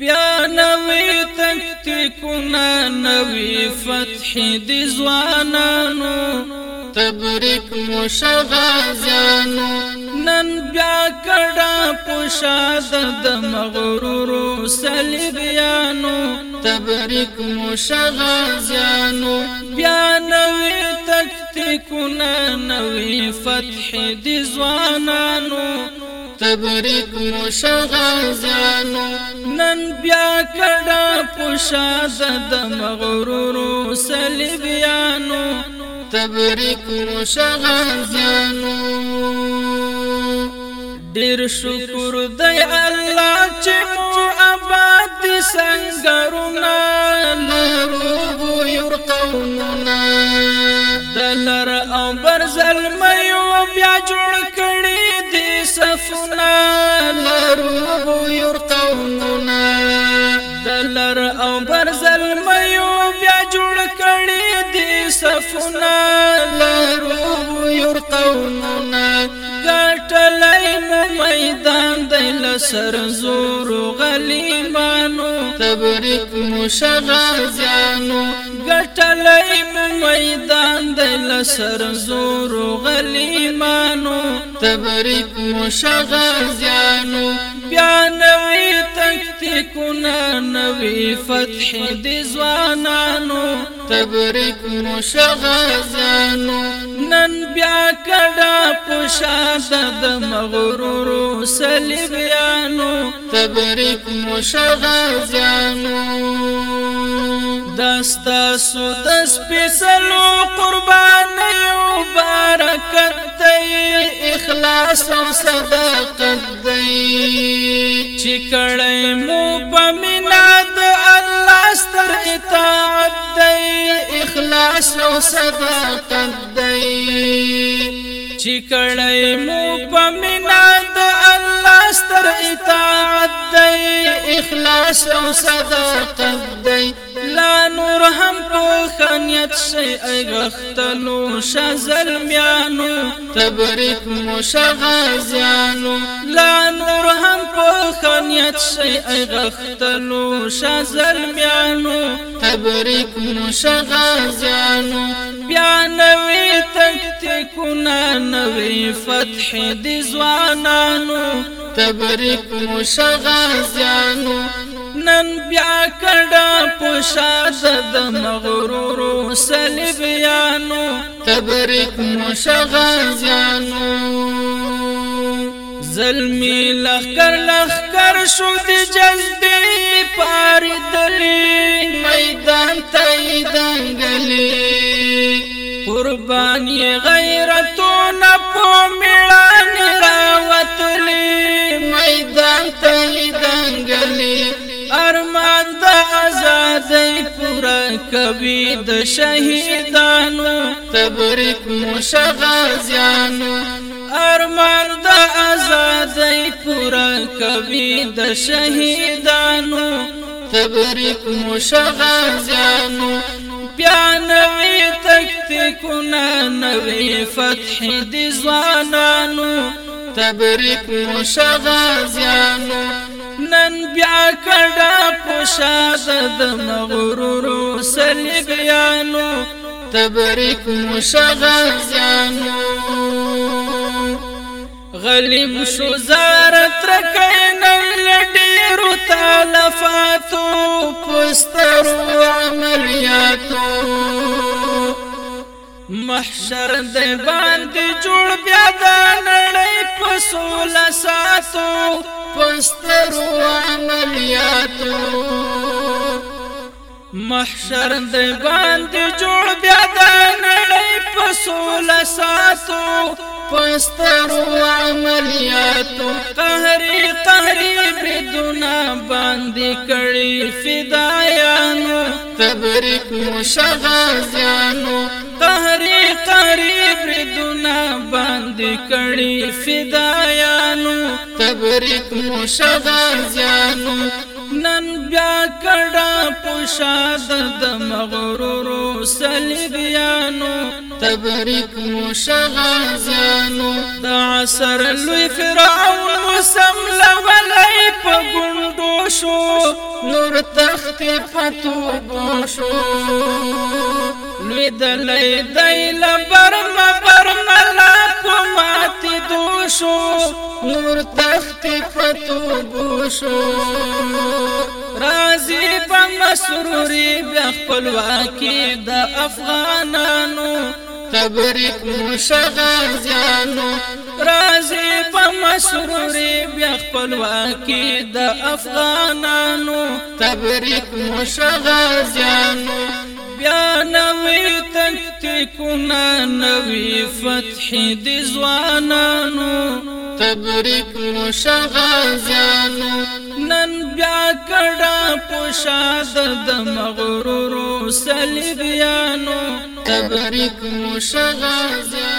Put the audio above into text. بیا نوی تکتیکونه نوی فتح دی زوانانو تبریک مشغا زیانو نن بیا کڑا پوشا د مغرور سلبیانو تبریک مشغا زیانو بیا نوی تکتیکونه نوی فتح دی زوانانو تبریک مشغزانو نن بیا کړه پوشاد د مغرور سلبیانو تبریک مشغزانو ډیر شکر دی الله چې مو آباد څنګهونه لرو يرقونا دلر او برزل مې او بیا جوړ سنا لرو بو یور قومنا دلر او برزل میو بیا جوړ کړي دي صفنا لرو سر زور غلیمانو تبریک مشغازانو ګټلې میدان د سر زور غلیمانو تبریک مشغازانو بیا نه تکونه نوی فتح دی زوانانو تبریک مشغزانو نن بیا کډا پوشاد د مغرور سلیبیانو تبریک مشغزانو دستا سو دس پیسلو قربانیو بارکت دی اخلاص او صداقت دی چې کړی مو په مینا د الله ستر اطاعت دی اخلاص او صداقت دی چې کړی مو په مینا د الله ستر اطاعت دی اخلاص او صداقت دی نیت شي اغختلو شزل میانو تبریک مشغازیانو لا نور هم په خنیت شي اغختلو شزل میانو تبریک مشغازیانو بیا نوې تکتیکونه نوې فتح دي ځوانانو تبریک مشغازیانو نن بیا کډه پوشاد د مغرور سلبیانو تبریک مشغزانو زلمی لخر لخر شو د جذبې پار دلی میدان تای دنګلی قربانی غیرتونه پومې کوي د شهیدانو تبریک مشغازیانو ارمان د آزادۍ پورا کوي د شهیدانو تبریک مشغازیانو بیا نوی تکتیکونه نوی فتح دی ځوانانو تبریک مشغازیانو نن بیا کړه پوشاد د مغرور سرګیانو تبریک مشغزانو غلیم شو زارت رکین لډیرو تلفاتو پسترو عملیاتو محشر د باندې جوړ بیا د نړۍ په سوله ساتو پسترو عملیاتو محشر د باندې جوړ بیا د نړۍ په سوله ساتو پسترو عملیاتو قهري قهري بدون باندې کړي فدایانو تبریک مشغازانو قریب ردونه باندې کړي فدایانو تبریک مو شدا زیانو نن بیا کړه پوشاد د مغرور سلبیانو تبریک مو شدا زیانو د عصر لوی فرعون موسم لولای په ګوندو شو نور تخت فتو بو شو لید لید لبر مبر ملا پمات دوشو نور تخت پتو بوشو رازی په مسروری بیا خپلواکي د افغانانو تبریک مشغل زیانو رازی په مسروری بیا خپلواکي د افغانانو تبریک مشغل زیانو بیا نه کنا نوی فتح دی زوانانو تبریک مو شغازانو نن بیا کڑا پوشاد د مغرور سلیبیانو تبریک مو شغازانو